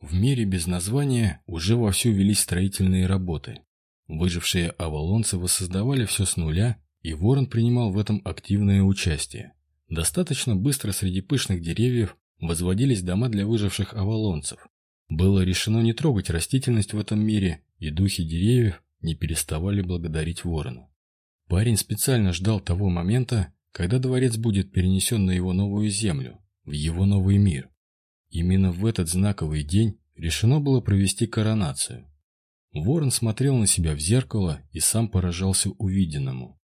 В мире без названия уже вовсю велись строительные работы. Выжившие авалонцы воссоздавали все с нуля, и Ворон принимал в этом активное участие. Достаточно быстро среди пышных деревьев возводились дома для выживших авалонцев. Было решено не трогать растительность в этом мире, и духи деревьев не переставали благодарить Ворона. Парень специально ждал того момента, когда дворец будет перенесен на его новую землю, в его новый мир. Именно в этот знаковый день решено было провести коронацию. Ворон смотрел на себя в зеркало и сам поражался увиденному.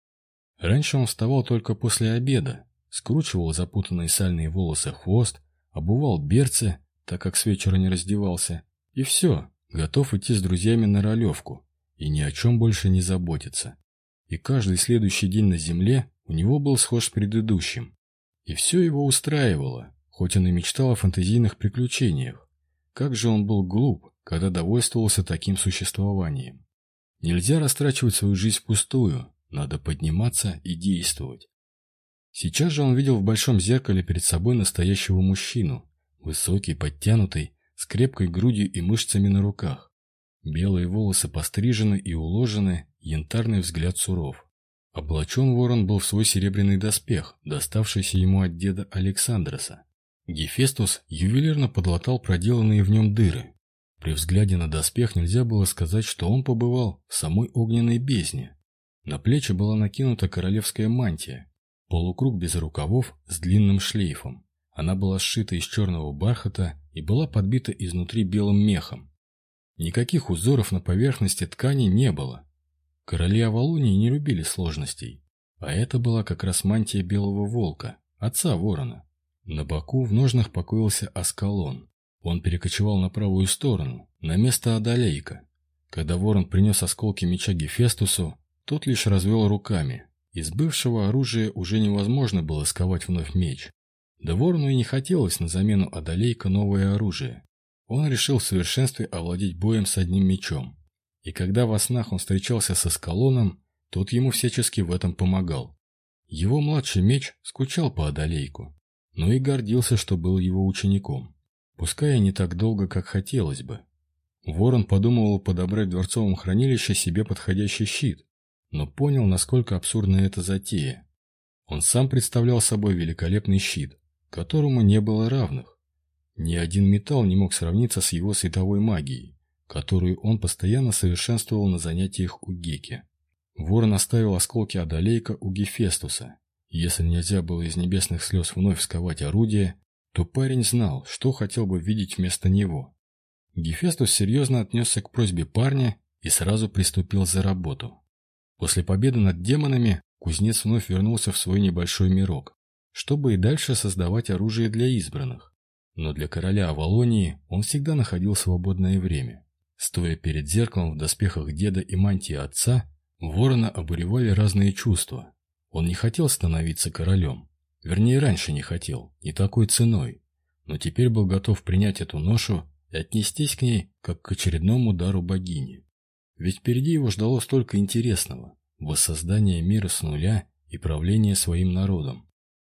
Раньше он вставал только после обеда, скручивал запутанные сальные волосы хвост, обувал берцы, так как с вечера не раздевался, и все, готов идти с друзьями на ролевку и ни о чем больше не заботиться. И каждый следующий день на земле у него был схож с предыдущим. И все его устраивало, хоть он и мечтал о фантазийных приключениях. Как же он был глуп, когда довольствовался таким существованием. Нельзя растрачивать свою жизнь впустую, надо подниматься и действовать. Сейчас же он видел в большом зеркале перед собой настоящего мужчину, высокий, подтянутый, с крепкой грудью и мышцами на руках. Белые волосы пострижены и уложены, янтарный взгляд суров. Облачен ворон был в свой серебряный доспех, доставшийся ему от деда Александроса. Гефестус ювелирно подлатал проделанные в нем дыры. При взгляде на доспех нельзя было сказать, что он побывал в самой огненной бездне. На плечи была накинута королевская мантия, полукруг без рукавов с длинным шлейфом. Она была сшита из черного бархата и была подбита изнутри белым мехом. Никаких узоров на поверхности ткани не было, Короли Авалонии не любили сложностей, а это была как раз мантия белого волка, отца ворона. На боку в ножнах покоился Аскалон. Он перекочевал на правую сторону, на место Адалейка. Когда ворон принес осколки меча Гефестусу, тот лишь развел руками. Из бывшего оружия уже невозможно было сковать вновь меч. Да ворону и не хотелось на замену Адалейка новое оружие. Он решил в совершенстве овладеть боем с одним мечом. И когда во снах он встречался со Скалоном, тот ему всячески в этом помогал. Его младший меч скучал по Адалейку, но и гордился, что был его учеником. Пускай и не так долго, как хотелось бы. Ворон подумывал подобрать в дворцовом хранилище себе подходящий щит, но понял, насколько абсурдна эта затея. Он сам представлял собой великолепный щит, которому не было равных. Ни один металл не мог сравниться с его световой магией которую он постоянно совершенствовал на занятиях у Геки. Ворон оставил осколки Адалейка у Гефестуса. Если нельзя было из небесных слез вновь сковать орудие, то парень знал, что хотел бы видеть вместо него. Гефестус серьезно отнесся к просьбе парня и сразу приступил за работу. После победы над демонами кузнец вновь вернулся в свой небольшой мирок, чтобы и дальше создавать оружие для избранных. Но для короля Авалонии он всегда находил свободное время. Стоя перед зеркалом в доспехах деда и мантии отца, ворона обуревали разные чувства. Он не хотел становиться королем. Вернее, раньше не хотел, не такой ценой. Но теперь был готов принять эту ношу и отнестись к ней, как к очередному удару богини. Ведь впереди его ждало столько интересного – воссоздание мира с нуля и правление своим народом.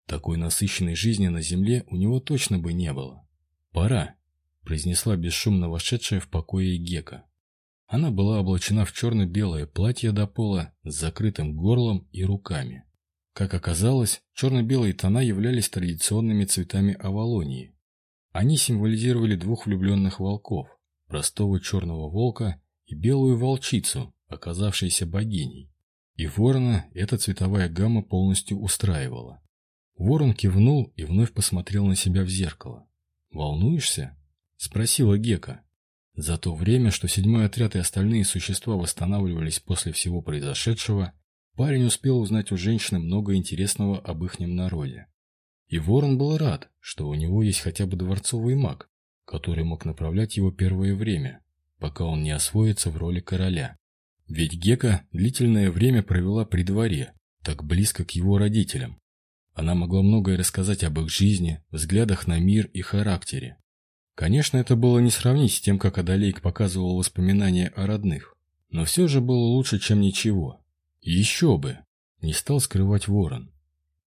Такой насыщенной жизни на земле у него точно бы не было. Пора произнесла бесшумно вошедшая в покое Гека. Она была облачена в черно-белое платье до пола с закрытым горлом и руками. Как оказалось, черно-белые тона являлись традиционными цветами Авалонии. Они символизировали двух влюбленных волков, простого черного волка и белую волчицу, оказавшейся богиней. И ворона эта цветовая гамма полностью устраивала. Ворон кивнул и вновь посмотрел на себя в зеркало. «Волнуешься?» — спросила Гека. За то время, что седьмой отряд и остальные существа восстанавливались после всего произошедшего, парень успел узнать у женщины много интересного об ихнем народе. И Ворон был рад, что у него есть хотя бы дворцовый маг, который мог направлять его первое время, пока он не освоится в роли короля. Ведь Гека длительное время провела при дворе, так близко к его родителям. Она могла многое рассказать об их жизни, взглядах на мир и характере. Конечно, это было не сравнить с тем, как Адалейк показывал воспоминания о родных. Но все же было лучше, чем ничего. Еще бы! Не стал скрывать Ворон.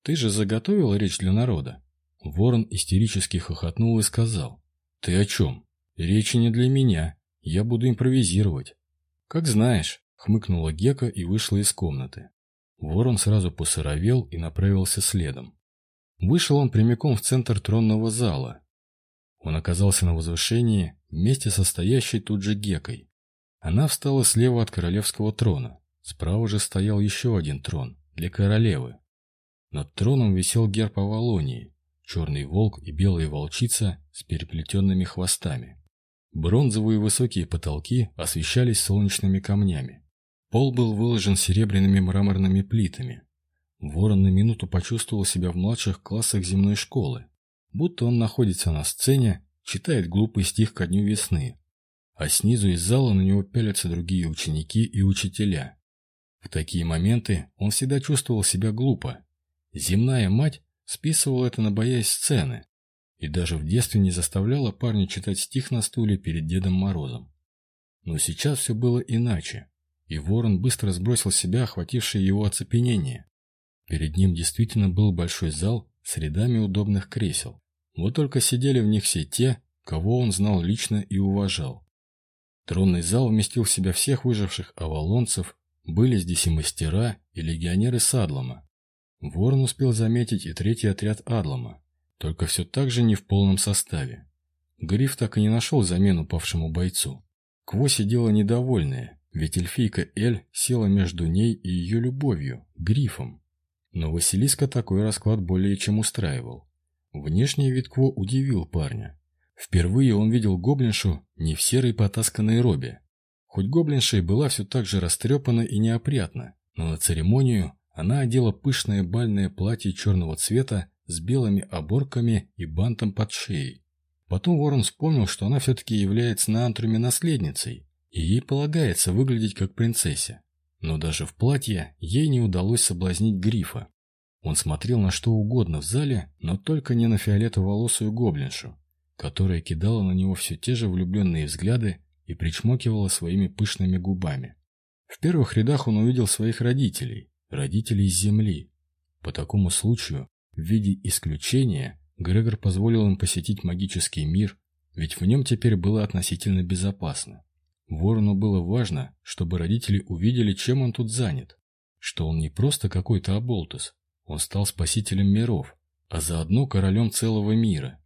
Ты же заготовил речь для народа? Ворон истерически хохотнул и сказал. Ты о чем? Речи не для меня. Я буду импровизировать. Как знаешь, хмыкнула Гека и вышла из комнаты. Ворон сразу посыровел и направился следом. Вышел он прямиком в центр тронного зала. Он оказался на возвышении вместе со стоящей тут же Гекой. Она встала слева от королевского трона. Справа же стоял еще один трон для королевы. Над троном висел герб Авалонии, черный волк и белая волчица с переплетенными хвостами. Бронзовые высокие потолки освещались солнечными камнями. Пол был выложен серебряными мраморными плитами. Ворон на минуту почувствовал себя в младших классах земной школы, будто он находится на сцене, читает глупый стих ко дню весны, а снизу из зала на него пялятся другие ученики и учителя. В такие моменты он всегда чувствовал себя глупо. Земная мать списывала это на боясь сцены и даже в детстве не заставляла парня читать стих на стуле перед Дедом Морозом. Но сейчас все было иначе, и Ворон быстро сбросил с себя охватившее его оцепенение. Перед ним действительно был большой зал с рядами удобных кресел. Вот только сидели в них все те, кого он знал лично и уважал. Тронный зал вместил в себя всех выживших авалонцев, были здесь и мастера, и легионеры Садлома. Ворон успел заметить и третий отряд Адлома, только все так же не в полном составе. Гриф так и не нашел замену павшему бойцу. Кво сидела недовольная, ведь эльфийка Эль села между ней и ее любовью, Грифом. Но Василиска такой расклад более чем устраивал. Внешний вид Кво удивил парня. Впервые он видел гоблиншу не в серой потасканной робе. Хоть гоблинша и была все так же растрепана и неопрятна, но на церемонию она одела пышное бальное платье черного цвета с белыми оборками и бантом под шеей. Потом Ворон вспомнил, что она все-таки является на антруме наследницей, и ей полагается выглядеть как принцессе. Но даже в платье ей не удалось соблазнить Грифа. Он смотрел на что угодно в зале, но только не на фиолетоволосую гоблиншу, которая кидала на него все те же влюбленные взгляды и причмокивала своими пышными губами. В первых рядах он увидел своих родителей, родителей из земли. По такому случаю, в виде исключения, Грегор позволил им посетить магический мир, ведь в нем теперь было относительно безопасно. Ворону было важно, чтобы родители увидели, чем он тут занят. Что он не просто какой-то оболтус, он стал спасителем миров, а заодно королем целого мира.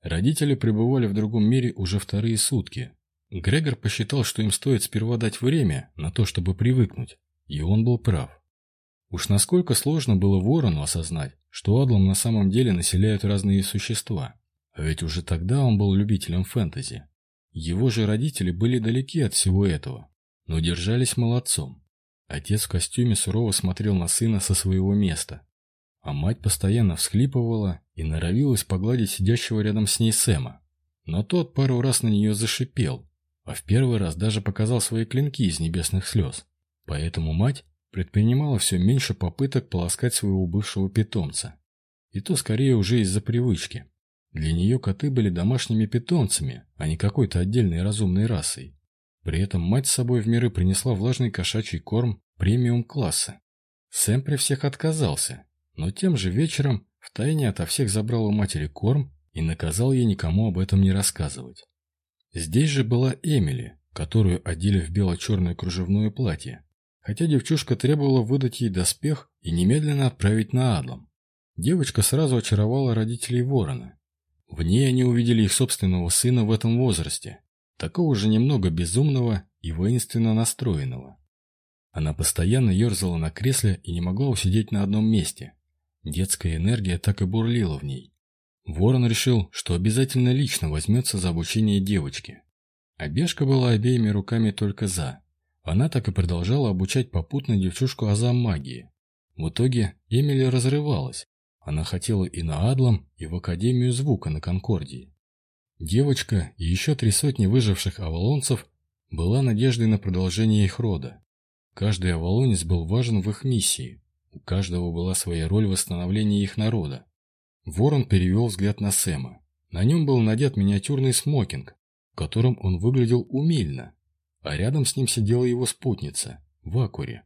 Родители пребывали в другом мире уже вторые сутки. Грегор посчитал, что им стоит сперва дать время на то, чтобы привыкнуть, и он был прав. Уж насколько сложно было ворону осознать, что Адлом на самом деле населяют разные существа. А ведь уже тогда он был любителем фэнтези. Его же родители были далеки от всего этого, но держались молодцом. Отец в костюме сурово смотрел на сына со своего места, а мать постоянно всхлипывала и норовилась погладить сидящего рядом с ней Сэма. Но тот пару раз на нее зашипел, а в первый раз даже показал свои клинки из небесных слез. Поэтому мать предпринимала все меньше попыток полоскать своего бывшего питомца. И то скорее уже из-за привычки. Для нее коты были домашними питомцами, а не какой-то отдельной разумной расой. При этом мать с собой в миры принесла влажный кошачий корм премиум-класса. Сэм при всех отказался, но тем же вечером втайне ото всех забрал у матери корм и наказал ей никому об этом не рассказывать. Здесь же была Эмили, которую одели в бело-черное кружевное платье, хотя девчушка требовала выдать ей доспех и немедленно отправить на Адлом. Девочка сразу очаровала родителей Ворона, в ней они увидели их собственного сына в этом возрасте, такого же немного безумного и воинственно настроенного. Она постоянно ерзала на кресле и не могла усидеть на одном месте. Детская энергия так и бурлила в ней. Ворон решил, что обязательно лично возьмется за обучение девочки. А была обеими руками только «за». Она так и продолжала обучать попутно девчушку азам магии. В итоге Эмили разрывалась, она хотела и на Адлом, и в Академию звука на Конкордии. Девочка и еще три сотни выживших авалонцев была надеждой на продолжение их рода. Каждый авалонец был важен в их миссии, у каждого была своя роль в восстановлении их народа. Ворон перевел взгляд на Сэма. На нем был надет миниатюрный смокинг, в котором он выглядел умильно, а рядом с ним сидела его спутница, в акуре,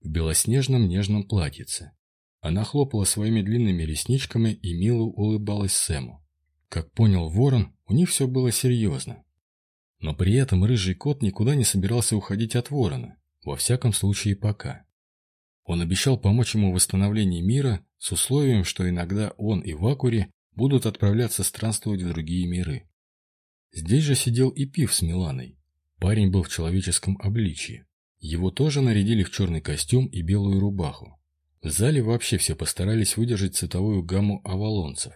в белоснежном нежном платьице. Она хлопала своими длинными ресничками и мило улыбалась Сэму. Как понял Ворон, у них все было серьезно. Но при этом рыжий кот никуда не собирался уходить от ворона, во всяком случае пока. Он обещал помочь ему в восстановлении мира с условием, что иногда он и Вакури будут отправляться странствовать в другие миры. Здесь же сидел и Пив с Миланой. Парень был в человеческом обличии. Его тоже нарядили в черный костюм и белую рубаху. В зале вообще все постарались выдержать цветовую гамму авалонцев.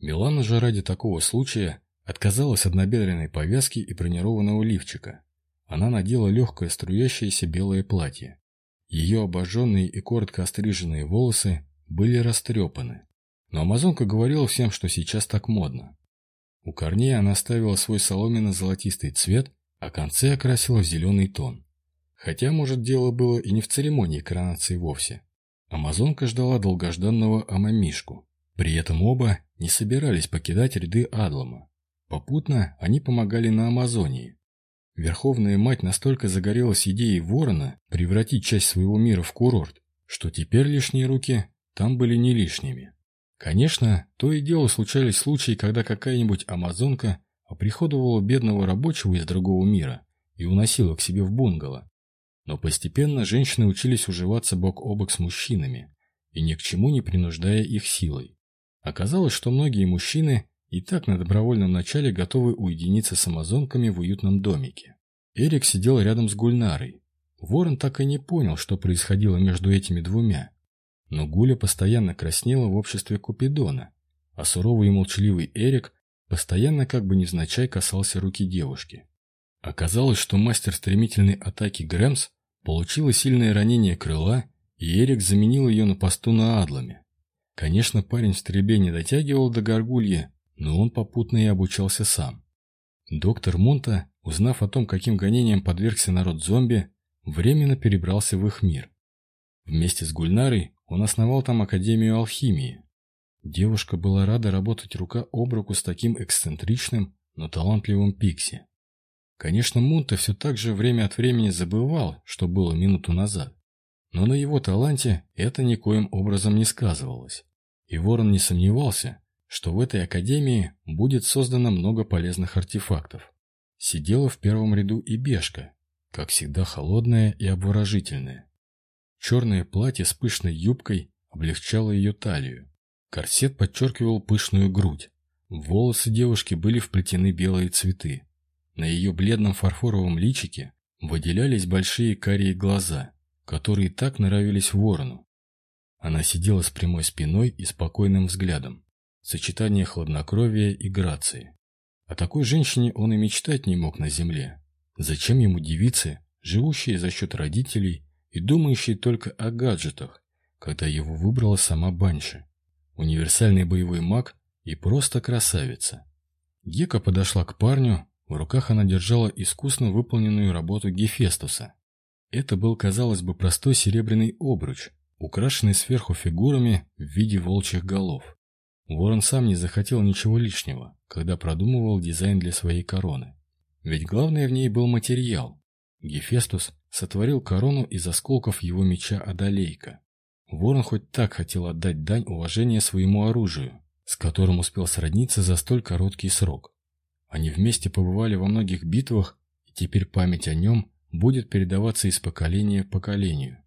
Милана же ради такого случая отказалась от набедренной повязки и бронированного лифчика. Она надела легкое струящееся белое платье. Ее обожженные и коротко остриженные волосы были растрепаны. Но амазонка говорила всем, что сейчас так модно. У корней она оставила свой соломенно-золотистый цвет, а концы окрасила в зеленый тон. Хотя, может, дело было и не в церемонии коронации вовсе. Амазонка ждала долгожданного Амамишку. При этом оба не собирались покидать ряды Адлама. Попутно они помогали на Амазонии. Верховная мать настолько загорелась идеей ворона превратить часть своего мира в курорт, что теперь лишние руки там были не лишними. Конечно, то и дело случались случаи, когда какая-нибудь амазонка оприходовала бедного рабочего из другого мира и уносила к себе в бунгало. Но постепенно женщины учились уживаться бок о бок с мужчинами, и ни к чему не принуждая их силой. Оказалось, что многие мужчины и так на добровольном начале готовы уединиться с амазонками в уютном домике. Эрик сидел рядом с Гульнарой. Ворон так и не понял, что происходило между этими двумя. Но Гуля постоянно краснела в обществе Купидона, а суровый и молчаливый Эрик постоянно как бы невзначай касался руки девушки. Оказалось, что мастер стремительной атаки Грэмс получила сильное ранение крыла, и Эрик заменил ее на посту на Адламе. Конечно, парень в стрельбе не дотягивал до горгульи, но он попутно и обучался сам. Доктор Монта, узнав о том, каким гонениям подвергся народ зомби, временно перебрался в их мир. Вместе с Гульнарой он основал там Академию алхимии. Девушка была рада работать рука об руку с таким эксцентричным, но талантливым Пикси. Конечно, Мунта все так же время от времени забывал, что было минуту назад. Но на его таланте это никоим образом не сказывалось. И Ворон не сомневался, что в этой академии будет создано много полезных артефактов. Сидела в первом ряду и Бешка, как всегда холодная и обворожительная. Черное платье с пышной юбкой облегчало ее талию. Корсет подчеркивал пышную грудь. Волосы девушки были вплетены белые цветы. На ее бледном фарфоровом личике выделялись большие карие глаза, которые так нравились ворону. Она сидела с прямой спиной и спокойным взглядом. Сочетание хладнокровия и грации. О такой женщине он и мечтать не мог на земле. Зачем ему девицы, живущие за счет родителей и думающий только о гаджетах, когда его выбрала сама Банши. Универсальный боевой маг и просто красавица. Гека подошла к парню, в руках она держала искусно выполненную работу Гефестуса. Это был, казалось бы, простой серебряный обруч, украшенный сверху фигурами в виде волчьих голов. Ворон сам не захотел ничего лишнего, когда продумывал дизайн для своей короны. Ведь главное в ней был материал. Гефестус сотворил корону из осколков его меча Адалейка. Ворон хоть так хотел отдать дань уважения своему оружию, с которым успел сродниться за столь короткий срок. Они вместе побывали во многих битвах, и теперь память о нем будет передаваться из поколения в поколению.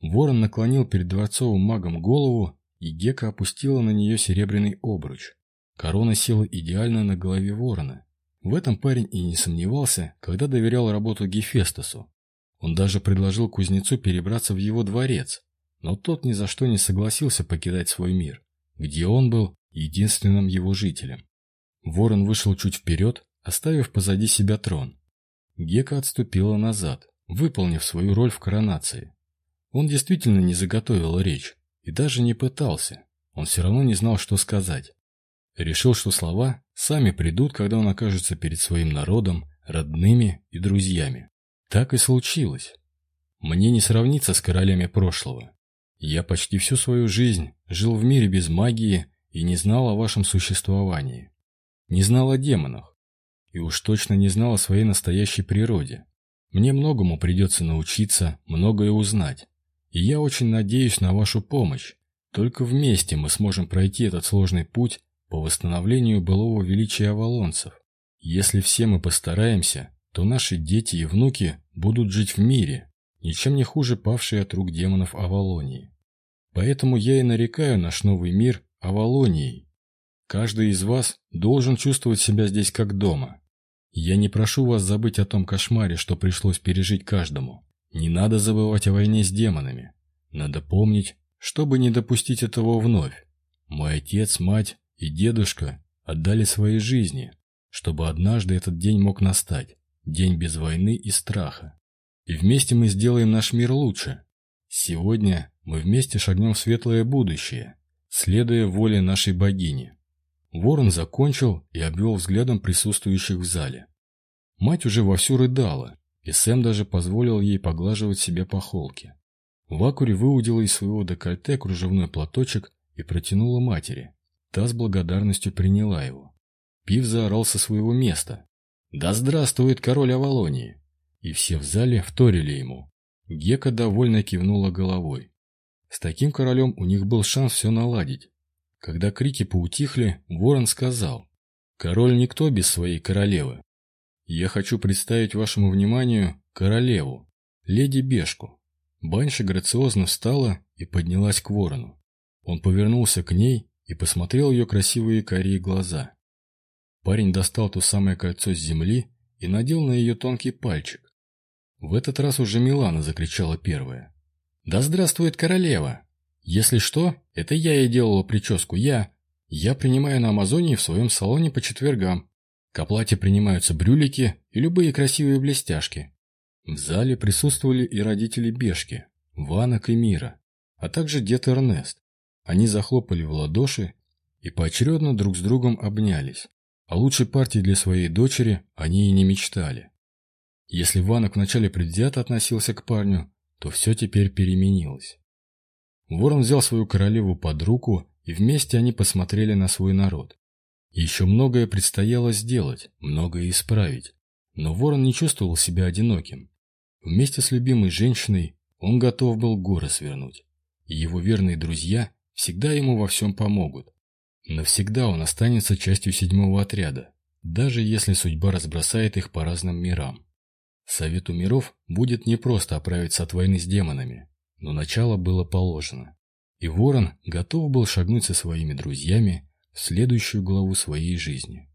Ворон наклонил перед дворцовым магом голову, и Гека опустила на нее серебряный обруч. Корона села идеально на голове ворона. В этом парень и не сомневался, когда доверял работу Гефестосу. Он даже предложил кузнецу перебраться в его дворец, но тот ни за что не согласился покидать свой мир, где он был единственным его жителем. Ворон вышел чуть вперед, оставив позади себя трон. Гека отступила назад, выполнив свою роль в коронации. Он действительно не заготовил речь и даже не пытался, он все равно не знал, что сказать. Решил, что слова сами придут, когда он окажется перед своим народом, родными и друзьями. Так и случилось. Мне не сравниться с королями прошлого. Я почти всю свою жизнь жил в мире без магии и не знал о вашем существовании. Не знал о демонах. И уж точно не знал о своей настоящей природе. Мне многому придется научиться, многое узнать. Я очень надеюсь на вашу помощь. Только вместе мы сможем пройти этот сложный путь по восстановлению былого величия авалонцев. Если все мы постараемся, то наши дети и внуки будут жить в мире, ничем не хуже павшие от рук демонов Авалонии. Поэтому я и нарекаю наш новый мир Авалонией. Каждый из вас должен чувствовать себя здесь как дома. Я не прошу вас забыть о том кошмаре, что пришлось пережить каждому. Не надо забывать о войне с демонами. Надо помнить, чтобы не допустить этого вновь. Мой отец, мать и дедушка отдали свои жизни, чтобы однажды этот день мог настать. День без войны и страха. И вместе мы сделаем наш мир лучше. Сегодня мы вместе шагнем в светлое будущее, следуя воле нашей богини. Ворон закончил и обвел взглядом присутствующих в зале. Мать уже вовсю рыдала, и Сэм даже позволил ей поглаживать себе по холке. Вакури выудила из своего декольте кружевной платочек и протянула матери. Та с благодарностью приняла его. Пив заорал со своего места. «Да здравствует король Авалонии!» И все в зале вторили ему. Гека довольно кивнула головой. С таким королем у них был шанс все наладить. Когда крики поутихли, ворон сказал, «Король никто без своей королевы. Я хочу представить вашему вниманию королеву, леди Бешку». Банша грациозно встала и поднялась к ворону. Он повернулся к ней и посмотрел ее красивые карие глаза. Парень достал то самое кольцо с земли и надел на ее тонкий пальчик. В этот раз уже Милана закричала первая. «Да здравствует королева! Если что, это я ей делала прическу, я. Я принимаю на Амазонии в своем салоне по четвергам. К оплате принимаются брюлики и любые красивые блестяшки». В зале присутствовали и родители Бешки, Ванок и Мира, а также дед Эрнест. Они захлопали в ладоши и поочередно друг с другом обнялись. О лучшей партии для своей дочери они и не мечтали. Если Ванок вначале предвзято относился к парню, то все теперь переменилось. Ворон взял свою королеву под руку, и вместе они посмотрели на свой народ. Еще многое предстояло сделать, многое исправить. Но Ворон не чувствовал себя одиноким. Вместе с любимой женщиной он готов был горы свернуть. И его верные друзья всегда ему во всем помогут. Навсегда он останется частью седьмого отряда, даже если судьба разбросает их по разным мирам. Совету миров будет непросто оправиться от войны с демонами, но начало было положено. И Ворон готов был шагнуть со своими друзьями следующую главу своей жизни.